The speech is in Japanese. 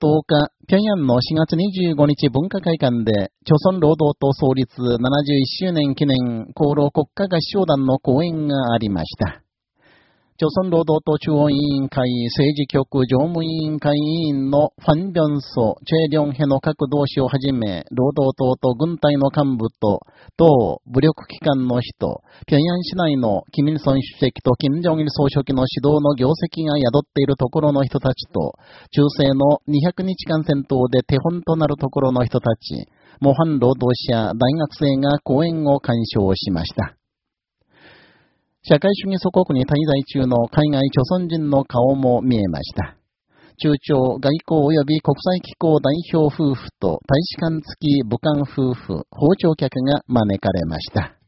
10日、平壌の4月25日文化会館で、朝鮮労働党創立71周年記念功労国家合唱団の講演がありました。朝鮮労働党中央委員会政治局常務委員会委員のファン・ビョンソ、チェ・リョンヘの各同志をはじめ、労働党と軍隊の幹部と、党、武力機関の人、平壌市内のキミルソン主席と金正日総書記の指導の業績が宿っているところの人たちと、中世の200日間戦闘で手本となるところの人たち、模範労働者、大学生が講演を鑑賞しました。社会主義祖国に滞在中の海外著存人の顔も見えました。中朝外交及び国際機構代表夫婦と大使館付き武漢夫婦、包丁客が招かれました。